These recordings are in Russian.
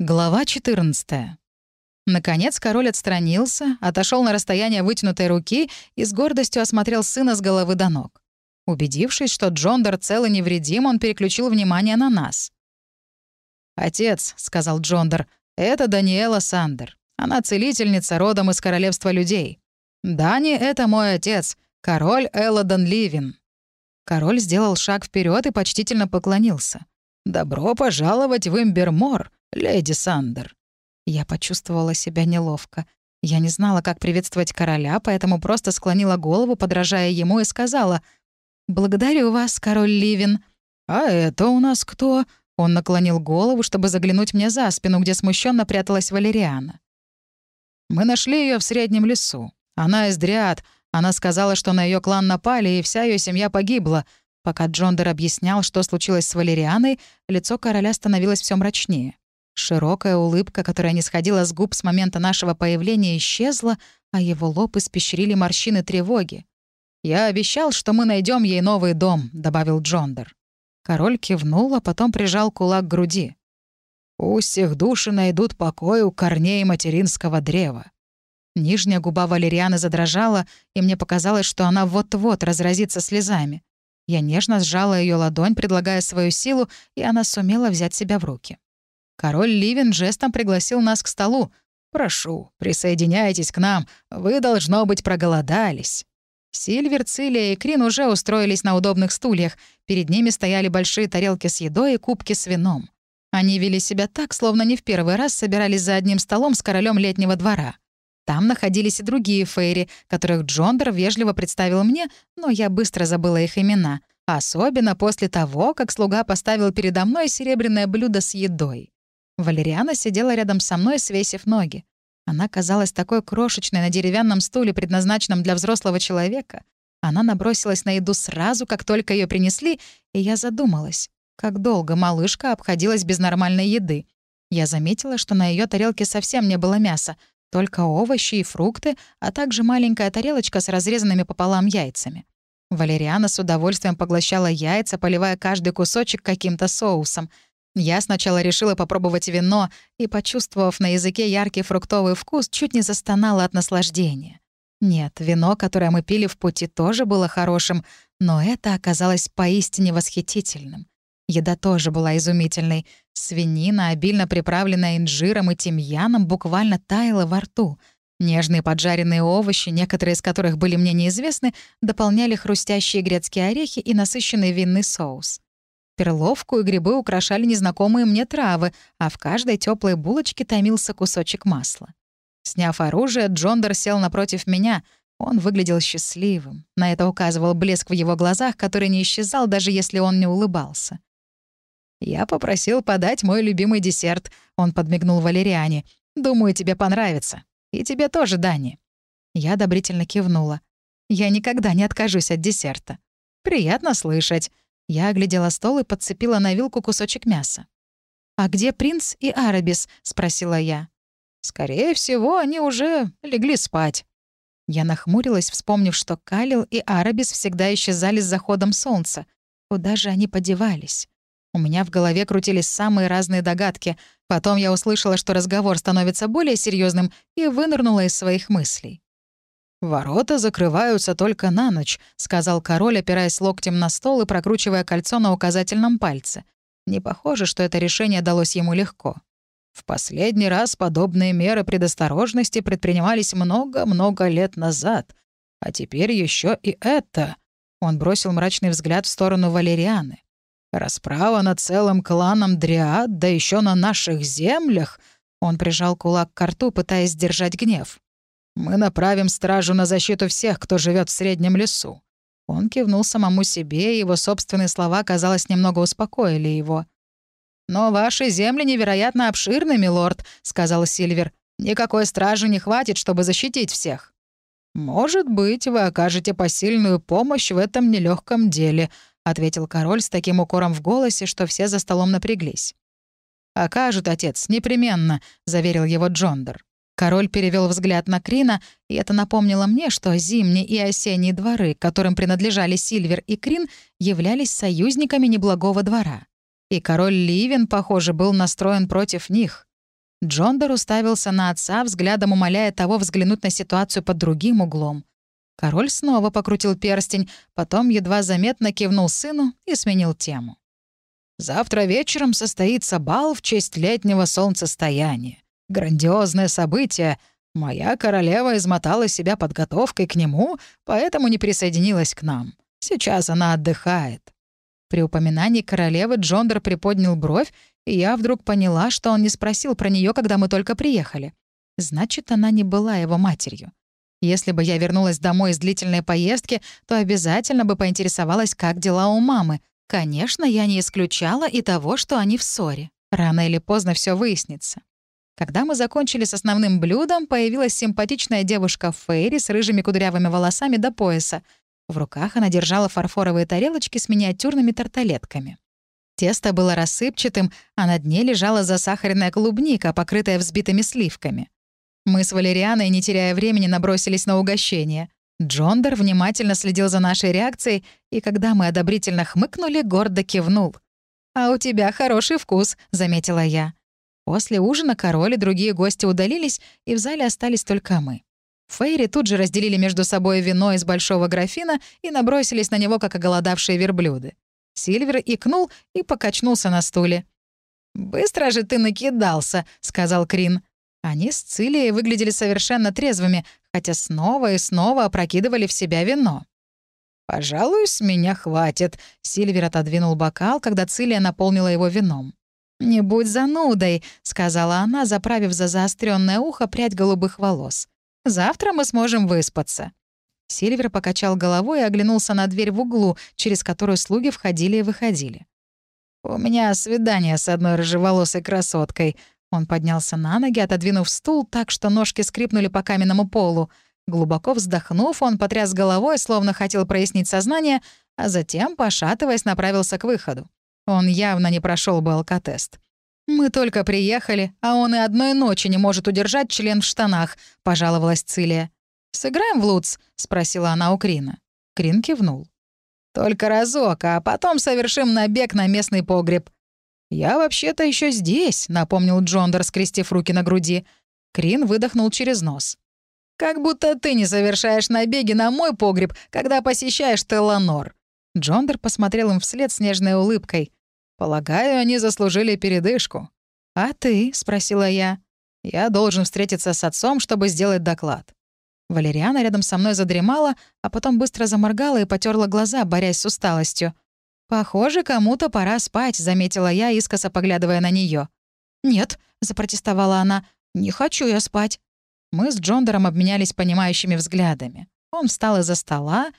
Глава 14. Наконец король отстранился, отошел на расстояние вытянутой руки и с гордостью осмотрел сына с головы до ног. Убедившись, что Джондор цел и невредим, он переключил внимание на нас. «Отец», — сказал Джондор, — «это Даниэла Сандер. Она целительница родом из королевства людей. Дани — это мой отец, король Элладон Ливин». Король сделал шаг вперед и почтительно поклонился. «Добро пожаловать в Имбермор», леди Сандер». Я почувствовала себя неловко. Я не знала, как приветствовать короля, поэтому просто склонила голову, подражая ему, и сказала «Благодарю вас, король Ливин». «А это у нас кто?» Он наклонил голову, чтобы заглянуть мне за спину, где смущенно пряталась Валериана. «Мы нашли ее в среднем лесу. Она из Дриад. Она сказала, что на ее клан напали, и вся ее семья погибла. Пока Джондер объяснял, что случилось с Валерианой, лицо короля становилось все мрачнее. Широкая улыбка, которая не сходила с губ с момента нашего появления, исчезла, а его лоб испещрили морщины тревоги. «Я обещал, что мы найдем ей новый дом», — добавил Джондер. Король кивнул, а потом прижал кулак к груди. «Пусть их души найдут покой у корней материнского древа». Нижняя губа Валерианы задрожала, и мне показалось, что она вот-вот разразится слезами. Я нежно сжала ее ладонь, предлагая свою силу, и она сумела взять себя в руки. Король Ливен жестом пригласил нас к столу. «Прошу, присоединяйтесь к нам. Вы, должно быть, проголодались». Сильвер, Цилия и Крин уже устроились на удобных стульях. Перед ними стояли большие тарелки с едой и кубки с вином. Они вели себя так, словно не в первый раз собирались за одним столом с королем летнего двора. Там находились и другие фейри, которых Джондер вежливо представил мне, но я быстро забыла их имена. Особенно после того, как слуга поставил передо мной серебряное блюдо с едой. Валериана сидела рядом со мной, свесив ноги. Она казалась такой крошечной на деревянном стуле, предназначенном для взрослого человека. Она набросилась на еду сразу, как только ее принесли, и я задумалась, как долго малышка обходилась без нормальной еды. Я заметила, что на ее тарелке совсем не было мяса, только овощи и фрукты, а также маленькая тарелочка с разрезанными пополам яйцами. Валериана с удовольствием поглощала яйца, поливая каждый кусочек каким-то соусом — я сначала решила попробовать вино и, почувствовав на языке яркий фруктовый вкус, чуть не застонала от наслаждения. Нет, вино, которое мы пили в пути, тоже было хорошим, но это оказалось поистине восхитительным. Еда тоже была изумительной. Свинина, обильно приправленная инжиром и тимьяном, буквально таяла во рту. Нежные поджаренные овощи, некоторые из которых были мне неизвестны, дополняли хрустящие грецкие орехи и насыщенный винный соус. Перловку и грибы украшали незнакомые мне травы, а в каждой теплой булочке томился кусочек масла. Сняв оружие, Джондер сел напротив меня. Он выглядел счастливым. На это указывал блеск в его глазах, который не исчезал, даже если он не улыбался. «Я попросил подать мой любимый десерт», — он подмигнул Валериане. «Думаю, тебе понравится. И тебе тоже, Дани». Я одобрительно кивнула. «Я никогда не откажусь от десерта». «Приятно слышать», я оглядела стол и подцепила на вилку кусочек мяса. «А где принц и Арабис?» — спросила я. «Скорее всего, они уже легли спать». Я нахмурилась, вспомнив, что Калил и Арабис всегда исчезали с заходом солнца. Куда же они подевались? У меня в голове крутились самые разные догадки. Потом я услышала, что разговор становится более серьезным, и вынырнула из своих мыслей. «Ворота закрываются только на ночь», — сказал король, опираясь локтем на стол и прокручивая кольцо на указательном пальце. Не похоже, что это решение далось ему легко. В последний раз подобные меры предосторожности предпринимались много-много лет назад. А теперь еще и это. Он бросил мрачный взгляд в сторону Валерианы. Расправа над целым кланом Дриад, да еще на наших землях. Он прижал кулак к рту, пытаясь сдержать гнев. Мы направим стражу на защиту всех, кто живет в среднем лесу». Он кивнул самому себе, и его собственные слова, казалось, немного успокоили его. «Но ваши земли невероятно обширны, милорд», — сказал Сильвер. «Никакой стражи не хватит, чтобы защитить всех». «Может быть, вы окажете посильную помощь в этом нелегком деле», — ответил король с таким укором в голосе, что все за столом напряглись. «Окажут, отец, непременно», — заверил его Джондер. Король перевел взгляд на Крина, и это напомнило мне, что зимние и осенние дворы, которым принадлежали Сильвер и Крин, являлись союзниками неблагого двора. И король Ливен, похоже, был настроен против них. Джондор уставился на отца, взглядом умоляя того взглянуть на ситуацию под другим углом. Король снова покрутил перстень, потом едва заметно кивнул сыну и сменил тему. «Завтра вечером состоится бал в честь летнего солнцестояния. Грандиозное событие. Моя королева измотала себя подготовкой к нему, поэтому не присоединилась к нам. Сейчас она отдыхает». При упоминании королевы Джондер приподнял бровь, и я вдруг поняла, что он не спросил про нее, когда мы только приехали. Значит, она не была его матерью. Если бы я вернулась домой из длительной поездки, то обязательно бы поинтересовалась, как дела у мамы. Конечно, я не исключала и того, что они в ссоре. Рано или поздно все выяснится. Когда мы закончили с основным блюдом, появилась симпатичная девушка Фейри с рыжими кудрявыми волосами до пояса. В руках она держала фарфоровые тарелочки с миниатюрными тарталетками. Тесто было рассыпчатым, а на дне лежала засахаренная клубника, покрытая взбитыми сливками. Мы с Валерианой, не теряя времени, набросились на угощение. Джондер внимательно следил за нашей реакцией, и когда мы одобрительно хмыкнули, гордо кивнул. «А у тебя хороший вкус», — заметила я. После ужина король и другие гости удалились, и в зале остались только мы. Фейри тут же разделили между собой вино из большого графина и набросились на него, как оголодавшие верблюды. Сильвер икнул и покачнулся на стуле. «Быстро же ты накидался», — сказал Крин. Они с Цилией выглядели совершенно трезвыми, хотя снова и снова опрокидывали в себя вино. «Пожалуй, с меня хватит», — Сильвер отодвинул бокал, когда Цилия наполнила его вином. «Не будь занудой», — сказала она, заправив за заостренное ухо прядь голубых волос. Завтра мы сможем выспаться». Сильвер покачал головой и оглянулся на дверь в углу, через которую слуги входили и выходили. «У меня свидание с одной рыжеволосой красоткой». Он поднялся на ноги, отодвинув стул так, что ножки скрипнули по каменному полу. Глубоко вздохнув, он потряс головой, словно хотел прояснить сознание, а затем, пошатываясь, направился к выходу. Он явно не прошел бы алкотест. «Мы только приехали, а он и одной ночи не может удержать член в штанах», — пожаловалась Цилия. «Сыграем в Луц?» — спросила она у Крина. Крин кивнул. «Только разок, а потом совершим набег на местный погреб». «Я вообще-то еще здесь», — напомнил Джондер, скрестив руки на груди. Крин выдохнул через нос. «Как будто ты не совершаешь набеги на мой погреб, когда посещаешь Телланор». Джондер посмотрел им вслед с нежной улыбкой. Полагаю, они заслужили передышку. «А ты?» — спросила я. «Я должен встретиться с отцом, чтобы сделать доклад». Валериана рядом со мной задремала, а потом быстро заморгала и потерла глаза, борясь с усталостью. «Похоже, кому-то пора спать», — заметила я, искоса поглядывая на нее. «Нет», — запротестовала она, — «не хочу я спать». Мы с Джондером обменялись понимающими взглядами. Он встал из-за стола.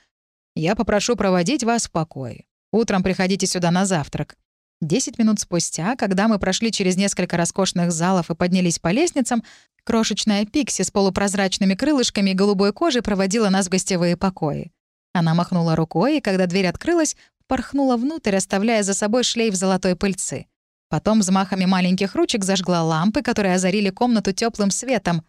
«Я попрошу проводить вас в покое. Утром приходите сюда на завтрак. Десять минут спустя, когда мы прошли через несколько роскошных залов и поднялись по лестницам, крошечная Пикси с полупрозрачными крылышками и голубой кожей проводила нас в гостевые покои. Она махнула рукой, и когда дверь открылась, порхнула внутрь, оставляя за собой шлейф золотой пыльцы. Потом взмахами маленьких ручек зажгла лампы, которые озарили комнату теплым светом.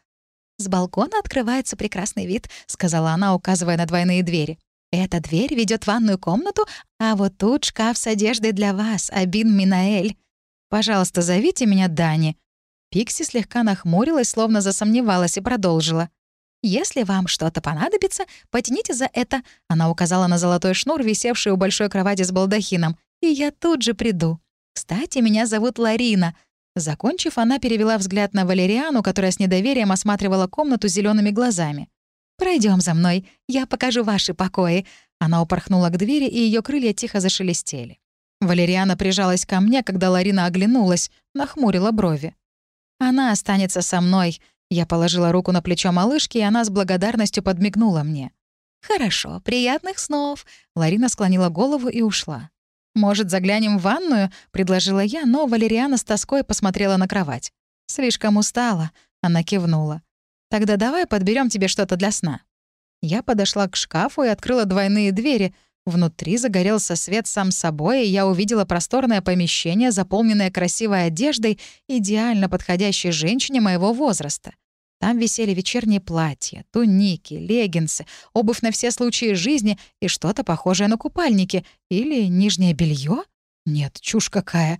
«С балкона открывается прекрасный вид», — сказала она, указывая на двойные двери. Эта дверь ведет в ванную комнату, а вот тут шкаф с одеждой для вас, Абин Минаэль. Пожалуйста, зовите меня Дани». Пикси слегка нахмурилась, словно засомневалась и продолжила. «Если вам что-то понадобится, потяните за это», — она указала на золотой шнур, висевший у большой кровати с балдахином, «и я тут же приду. Кстати, меня зовут Ларина». Закончив, она перевела взгляд на Валериану, которая с недоверием осматривала комнату зелеными глазами. Пройдем за мной, я покажу ваши покои». Она упорхнула к двери, и ее крылья тихо зашелестели. Валериана прижалась ко мне, когда Ларина оглянулась, нахмурила брови. «Она останется со мной». Я положила руку на плечо малышки, и она с благодарностью подмигнула мне. «Хорошо, приятных снов!» Ларина склонила голову и ушла. «Может, заглянем в ванную?» — предложила я, но Валериана с тоской посмотрела на кровать. «Слишком устала», — она кивнула. Тогда давай подберем тебе что-то для сна». Я подошла к шкафу и открыла двойные двери. Внутри загорелся свет сам собой, и я увидела просторное помещение, заполненное красивой одеждой, идеально подходящей женщине моего возраста. Там висели вечерние платья, туники, леггинсы, обувь на все случаи жизни и что-то похожее на купальники. Или нижнее белье? Нет, чушь какая.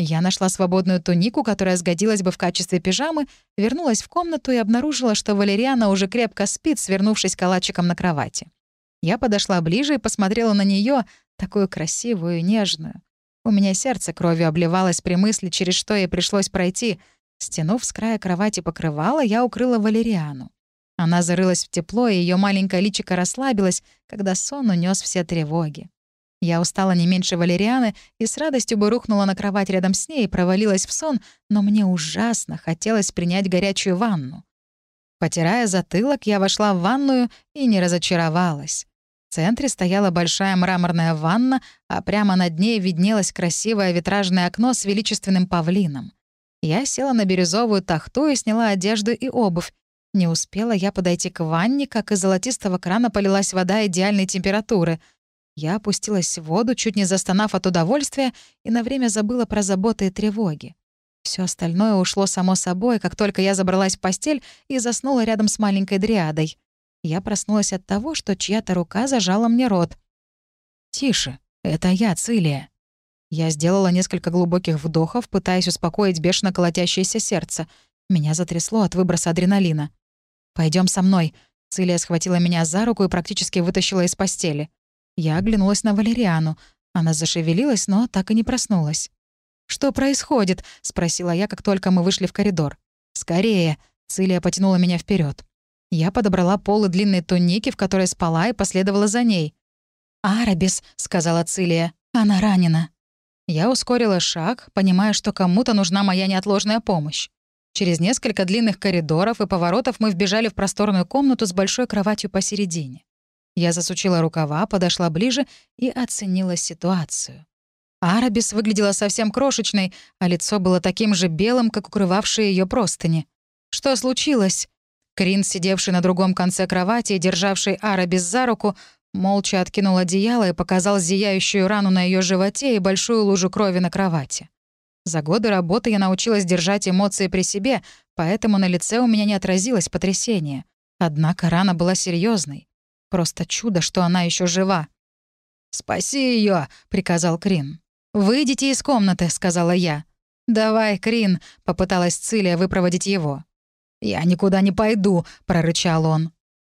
Я нашла свободную тунику, которая сгодилась бы в качестве пижамы, вернулась в комнату и обнаружила, что Валериана уже крепко спит, свернувшись калачиком на кровати. Я подошла ближе и посмотрела на нее, такую красивую нежную. У меня сердце кровью обливалось при мысли, через что ей пришлось пройти. Стянув с края кровати покрывало, я укрыла Валериану. Она зарылась в тепло, и ее маленькое личико расслабилось, когда сон унес все тревоги. Я устала не меньше Валерианы и с радостью бы рухнула на кровать рядом с ней и провалилась в сон, но мне ужасно хотелось принять горячую ванну. Потирая затылок, я вошла в ванную и не разочаровалась. В центре стояла большая мраморная ванна, а прямо над ней виднелось красивое витражное окно с величественным павлином. Я села на бирюзовую тахту и сняла одежду и обувь. Не успела я подойти к ванне, как из золотистого крана полилась вода идеальной температуры — я опустилась в воду, чуть не застонав от удовольствия, и на время забыла про заботы и тревоги. Все остальное ушло само собой, как только я забралась в постель и заснула рядом с маленькой дриадой. Я проснулась от того, что чья-то рука зажала мне рот. «Тише, это я, Цилия». Я сделала несколько глубоких вдохов, пытаясь успокоить бешено колотящееся сердце. Меня затрясло от выброса адреналина. Пойдем со мной». Цилия схватила меня за руку и практически вытащила из постели. Я оглянулась на Валериану. Она зашевелилась, но так и не проснулась. «Что происходит?» — спросила я, как только мы вышли в коридор. «Скорее!» — Цилия потянула меня вперед. Я подобрала полы длинной туники, в которой спала, и последовала за ней. «Арабис», — сказала Цилия, — «она ранена». Я ускорила шаг, понимая, что кому-то нужна моя неотложная помощь. Через несколько длинных коридоров и поворотов мы вбежали в просторную комнату с большой кроватью посередине. Я засучила рукава, подошла ближе и оценила ситуацию. Арабис выглядела совсем крошечной, а лицо было таким же белым, как укрывавшие ее простыни. «Что случилось?» Крин, сидевший на другом конце кровати и державший Арабис за руку, молча откинул одеяло и показал зияющую рану на ее животе и большую лужу крови на кровати. За годы работы я научилась держать эмоции при себе, поэтому на лице у меня не отразилось потрясение. Однако рана была серьезной. Просто чудо, что она еще жива. «Спаси ее, приказал Крин. «Выйдите из комнаты», — сказала я. «Давай, Крин», — попыталась Цилия выпроводить его. «Я никуда не пойду», — прорычал он.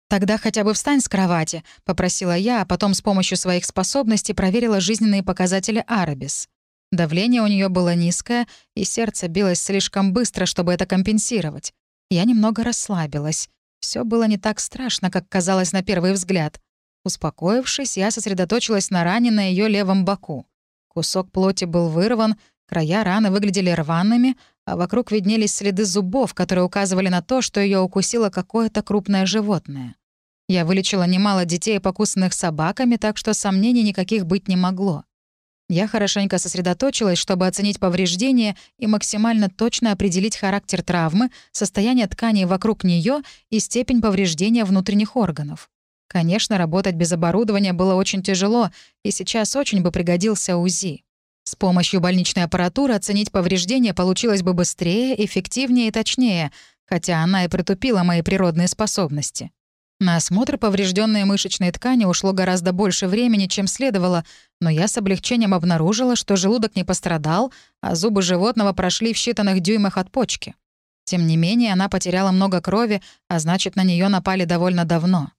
«Тогда хотя бы встань с кровати», — попросила я, а потом с помощью своих способностей проверила жизненные показатели Арабис. Давление у нее было низкое, и сердце билось слишком быстро, чтобы это компенсировать. Я немного расслабилась. Все было не так страшно, как казалось на первый взгляд. Успокоившись, я сосредоточилась на ране на ее левом боку. Кусок плоти был вырван, края раны выглядели рваными, а вокруг виднелись следы зубов, которые указывали на то, что ее укусило какое-то крупное животное. Я вылечила немало детей, покусанных собаками, так что сомнений никаких быть не могло. Я хорошенько сосредоточилась, чтобы оценить повреждения и максимально точно определить характер травмы, состояние тканей вокруг нее и степень повреждения внутренних органов. Конечно, работать без оборудования было очень тяжело, и сейчас очень бы пригодился УЗИ. С помощью больничной аппаратуры оценить повреждения получилось бы быстрее, эффективнее и точнее, хотя она и притупила мои природные способности. На осмотр поврежденной мышечной ткани ушло гораздо больше времени, чем следовало, но я с облегчением обнаружила, что желудок не пострадал, а зубы животного прошли в считанных дюймах от почки. Тем не менее, она потеряла много крови, а значит, на нее напали довольно давно.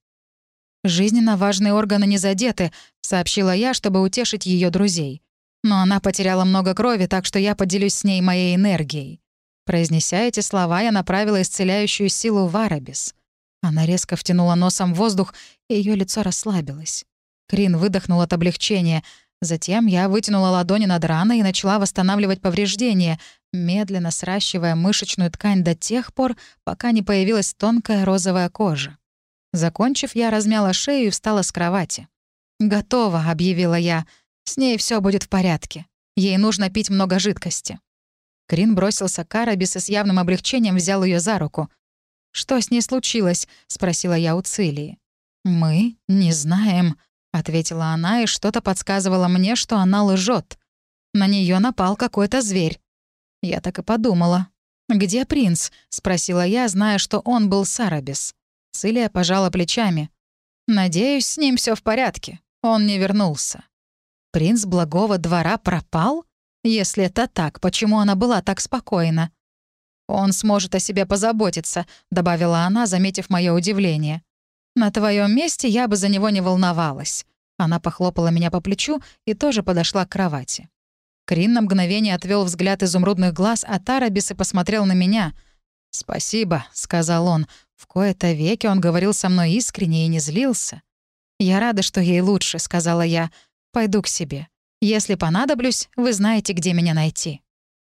«Жизненно важные органы не задеты», — сообщила я, чтобы утешить ее друзей. «Но она потеряла много крови, так что я поделюсь с ней моей энергией». Произнеся эти слова, я направила исцеляющую силу в Арабис. Она резко втянула носом воздух, и ее лицо расслабилось. Крин выдохнул от облегчения. Затем я вытянула ладони над раной и начала восстанавливать повреждения, медленно сращивая мышечную ткань до тех пор, пока не появилась тонкая розовая кожа. Закончив, я размяла шею и встала с кровати. «Готово», — объявила я. «С ней все будет в порядке. Ей нужно пить много жидкости». Крин бросился к Арабис и с явным облегчением взял ее за руку. «Что с ней случилось?» — спросила я у Цилии. «Мы не знаем», — ответила она, и что-то подсказывало мне, что она лжет. На нее напал какой-то зверь. Я так и подумала. «Где принц?» — спросила я, зная, что он был Сарабис. Цилия пожала плечами. «Надеюсь, с ним все в порядке. Он не вернулся». «Принц благого двора пропал?» Если это так, почему она была так спокойна? «Он сможет о себе позаботиться», — добавила она, заметив мое удивление. «На твоем месте я бы за него не волновалась». Она похлопала меня по плечу и тоже подошла к кровати. Крин на мгновение отвел взгляд изумрудных глаз, а Тарабис и посмотрел на меня. «Спасибо», — сказал он. В кои-то веки он говорил со мной искренне и не злился. «Я рада, что ей лучше», — сказала я. «Пойду к себе. Если понадоблюсь, вы знаете, где меня найти».